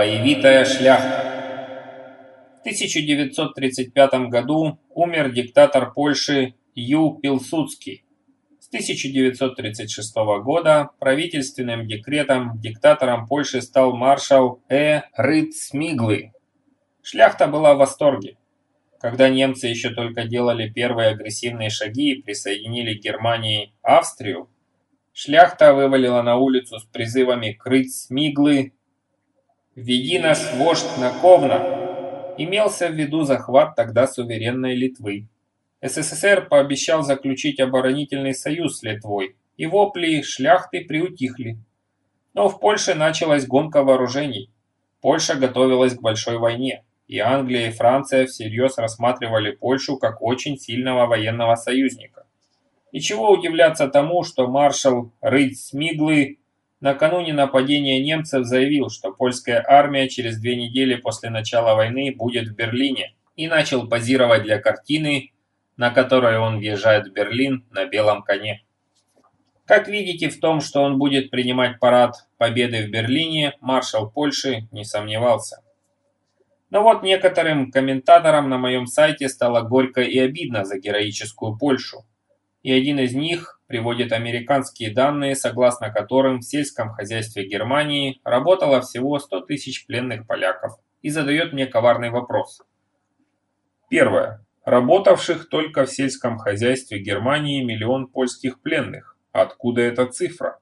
Боевитая шляхта. В 1935 году умер диктатор Польши Ю Пилсудский. С 1936 года правительственным декретом диктатором Польши стал маршал Э. Рыд Смиглы. Шляхта была в восторге. Когда немцы еще только делали первые агрессивные шаги и присоединили к Германии Австрию, шляхта вывалила на улицу с призывами «Крыть Смиглы», «Веди нас, вождь, на Ковна!» имелся в виду захват тогда суверенной Литвы. СССР пообещал заключить оборонительный союз с Литвой, и вопли шляхты приутихли. Но в Польше началась гонка вооружений. Польша готовилась к большой войне, и Англия и Франция всерьез рассматривали Польшу как очень сильного военного союзника. И чего удивляться тому, что маршал Рыть Смиглы накануне нападения немцев заявил, что польская армия через две недели после начала войны будет в Берлине и начал позировать для картины, на которой он въезжает в Берлин на белом коне. Как видите, в том, что он будет принимать парад победы в Берлине, маршал Польши не сомневался. Но вот некоторым комментаторам на моем сайте стало горько и обидно за героическую Польшу. И один из них приводит американские данные, согласно которым в сельском хозяйстве Германии работало всего 100 тысяч пленных поляков, и задает мне коварный вопрос. Первое. Работавших только в сельском хозяйстве Германии миллион польских пленных. Откуда эта цифра?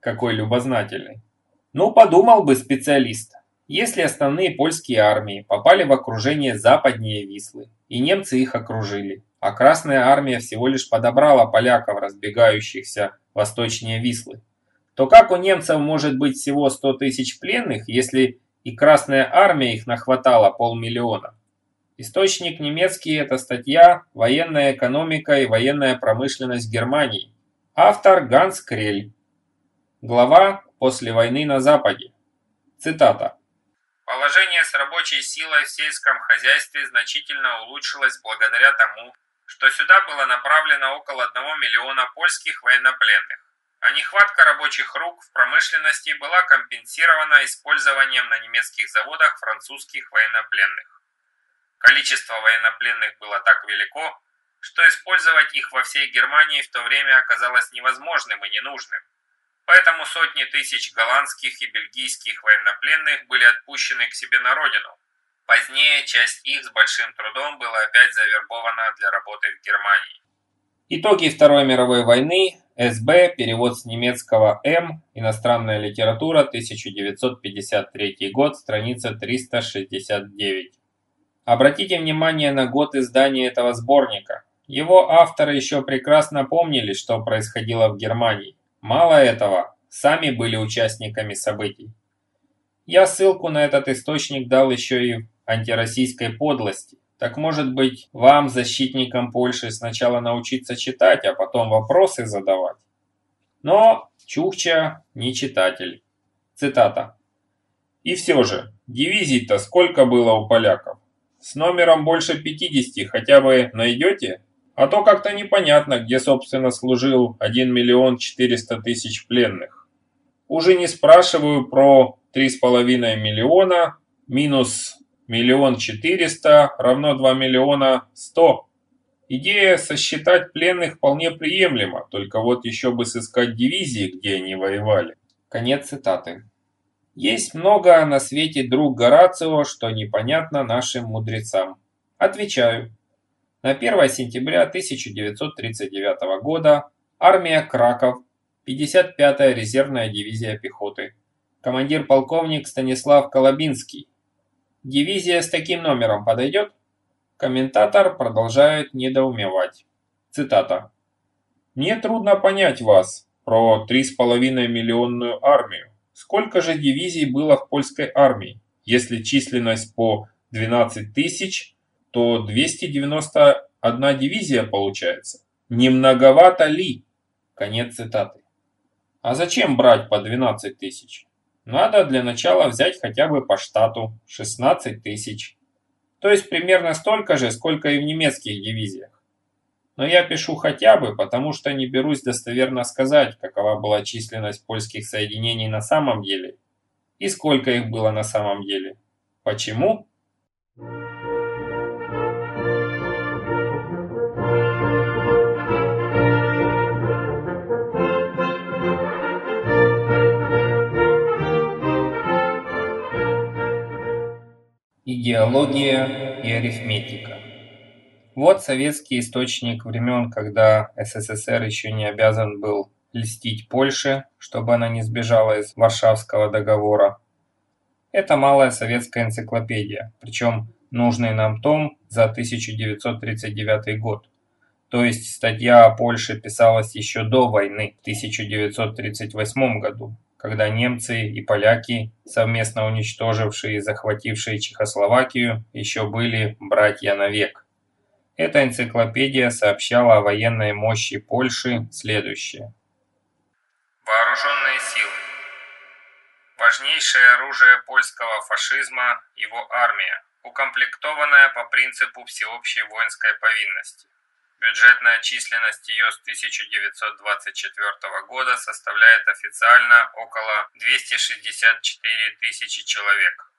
Какой любознательный. Ну, подумал бы специалист. Если основные польские армии попали в окружение западнее Вислы, и немцы их окружили, а Красная Армия всего лишь подобрала поляков, разбегающихся восточнее Вислы, то как у немцев может быть всего 100 тысяч пленных, если и Красная Армия их нахватала полмиллиона? Источник немецкий – это статья «Военная экономика и военная промышленность Германии». Автор Ганс Крель. Глава «После войны на Западе». Цитата. Положение с рабочей силой в сельском хозяйстве значительно улучшилось благодаря тому, что сюда было направлено около 1 миллиона польских военнопленных, а нехватка рабочих рук в промышленности была компенсирована использованием на немецких заводах французских военнопленных. Количество военнопленных было так велико, что использовать их во всей Германии в то время оказалось невозможным и ненужным. Поэтому сотни тысяч голландских и бельгийских военнопленных были отпущены к себе на родину, Позднее часть их с большим трудом была опять завербована для работы в Германии. Итоги Второй мировой войны, СБ, перевод с немецкого М, иностранная литература, 1953 год, страница 369. Обратите внимание на год издания этого сборника. Его авторы еще прекрасно помнили, что происходило в Германии. Мало этого, сами были участниками событий. Я ссылку на этот источник дал еще и антироссийской подлости. Так может быть, вам, защитникам Польши, сначала научиться читать, а потом вопросы задавать? Но Чукча не читатель. Цитата. И все же, дивизий-то сколько было у поляков? С номером больше 50 хотя бы найдете? А то как-то непонятно, где, собственно, служил 1 миллион 400 тысяч пленных. Уже не спрашиваю про 3,5 миллиона минус Миллион четыреста равно 2 миллиона сто. Идея сосчитать пленных вполне приемлема, только вот еще бы сыскать дивизии, где они воевали. Конец цитаты. Есть много на свете друг Горацио, что непонятно нашим мудрецам. Отвечаю. На 1 сентября 1939 года армия Краков, 55-я резервная дивизия пехоты. Командир полковник Станислав Колобинский Дивизия с таким номером подойдет? Комментатор продолжает недоумевать. Цитата. «Мне трудно понять вас про 3,5 миллионную армию. Сколько же дивизий было в польской армии? Если численность по 12 тысяч, то 291 дивизия получается. Не многовато ли?» Конец цитаты. А зачем брать по 12 тысяч? Надо для начала взять хотя бы по штату 16 тысяч. То есть примерно столько же, сколько и в немецких дивизиях. Но я пишу хотя бы, потому что не берусь достоверно сказать, какова была численность польских соединений на самом деле. И сколько их было на самом деле? Почему? Идеология и арифметика Вот советский источник времен, когда СССР еще не обязан был льстить Польше, чтобы она не сбежала из Варшавского договора. Это малая советская энциклопедия, причем нужный нам том за 1939 год. То есть статья о Польше писалась еще до войны, в 1938 году когда немцы и поляки, совместно уничтожившие и захватившие Чехословакию, еще были братья навек. Эта энциклопедия сообщала о военной мощи Польши следующее. Вооруженные силы. Важнейшее оружие польского фашизма – его армия, укомплектованная по принципу всеобщей воинской повинности. Бюджетная численность ее с 1924 года составляет официально около 264 тысячи человек.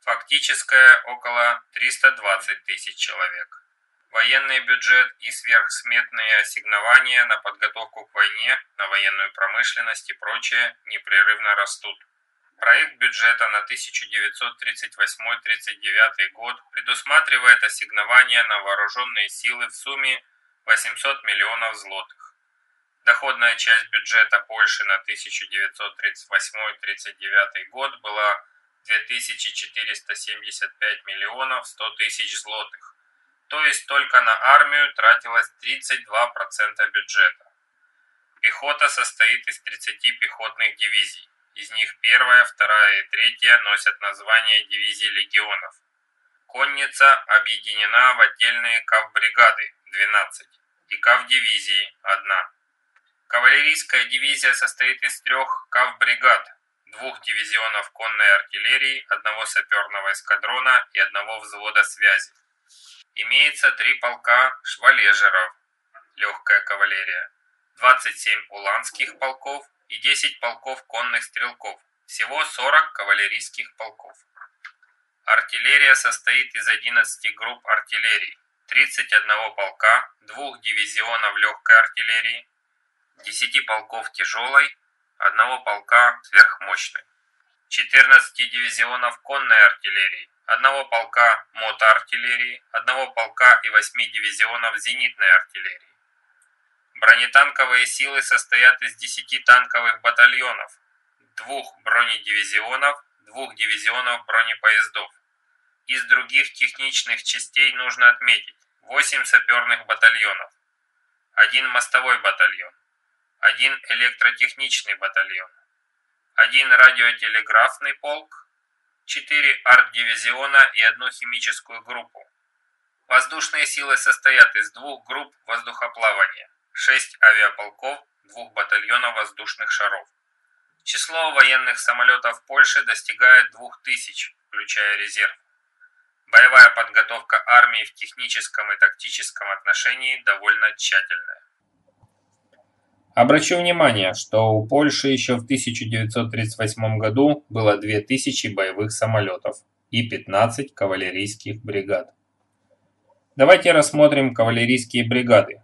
Фактическая – около 320 тысяч человек. Военный бюджет и сверхсметные ассигнования на подготовку к войне, на военную промышленность и прочее непрерывно растут. Проект бюджета на 1938-39 год предусматривает ассигнования на вооруженные силы в сумме 800 миллионов злотых. Доходная часть бюджета Польши на 1938-39 год была 2475 миллионов 100 тысяч злотых, то есть только на армию тратилось 32% бюджета. Пехота состоит из 30 пехотных дивизий. Из них первая, вторая и третья носят название дивизий легионов. Конница объединена в отдельные кавбригады 12 и кавдивизии – одна. Кавалерийская дивизия состоит из трех кавбригад, двух дивизионов конной артиллерии, одного саперного эскадрона и одного взвода связи. Имеется три полка швалежеров, легкая кавалерия, 27 уланских полков и 10 полков конных стрелков, всего 40 кавалерийских полков. Артиллерия состоит из 11 групп артиллерии, 31 полка, двух дивизионов легкой артиллерии, 10 полков тяжелой, одного полка сверхмощной, 14 дивизионов конной артиллерии, одного полка мотоартиллерии, одного полка и 8 дивизионов зенитной артиллерии. Бронетанковые силы состоят из 10 танковых батальонов, двух бронедивизионов, двух дивизионов бронепоездов. Из других техничных частей нужно отметить 8 саперных батальонов, один мостовой батальон, один электротехничный батальон, один радиотелеграфный полк, 4 арт-дивизиона и одну химическую группу. Воздушные силы состоят из двух групп воздухоплавания, 6 авиаполков, двух батальонов воздушных шаров. Число военных самолетов Польши достигает 2000, включая резерв. Боевая подготовка армии в техническом и тактическом отношении довольно тщательная. Обращу внимание, что у Польши еще в 1938 году было 2000 боевых самолетов и 15 кавалерийских бригад. Давайте рассмотрим кавалерийские бригады.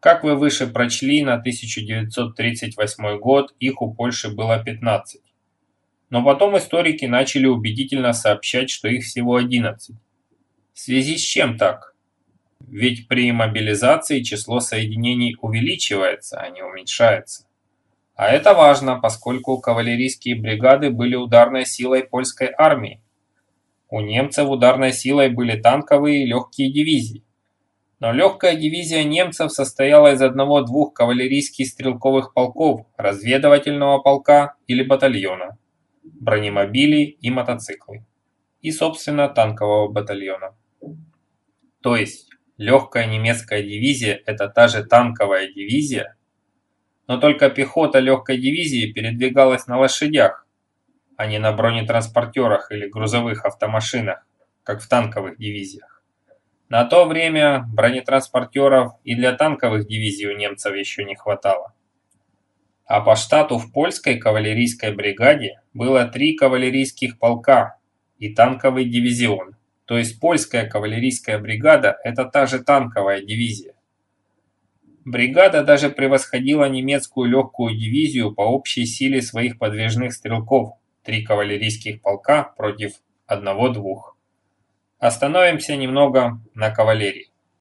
Как вы выше прочли, на 1938 год их у Польши было 15. Но потом историки начали убедительно сообщать, что их всего 11. В связи с чем так? Ведь при мобилизации число соединений увеличивается, а не уменьшается. А это важно, поскольку кавалерийские бригады были ударной силой польской армии. У немцев ударной силой были танковые и легкие дивизии. Но легкая дивизия немцев состояла из одного-двух кавалерийских стрелковых полков, разведывательного полка или батальона бронемобили и мотоциклы, и, собственно, танкового батальона. То есть, легкая немецкая дивизия – это та же танковая дивизия, но только пехота легкой дивизии передвигалась на лошадях, а не на бронетранспортерах или грузовых автомашинах, как в танковых дивизиях. На то время бронетранспортеров и для танковых дивизий у немцев еще не хватало. А по штату в польской кавалерийской бригаде было три кавалерийских полка и танковый дивизион. То есть польская кавалерийская бригада – это та же танковая дивизия. Бригада даже превосходила немецкую легкую дивизию по общей силе своих подвижных стрелков – три кавалерийских полка против одного-двух. Остановимся немного на кавалерии.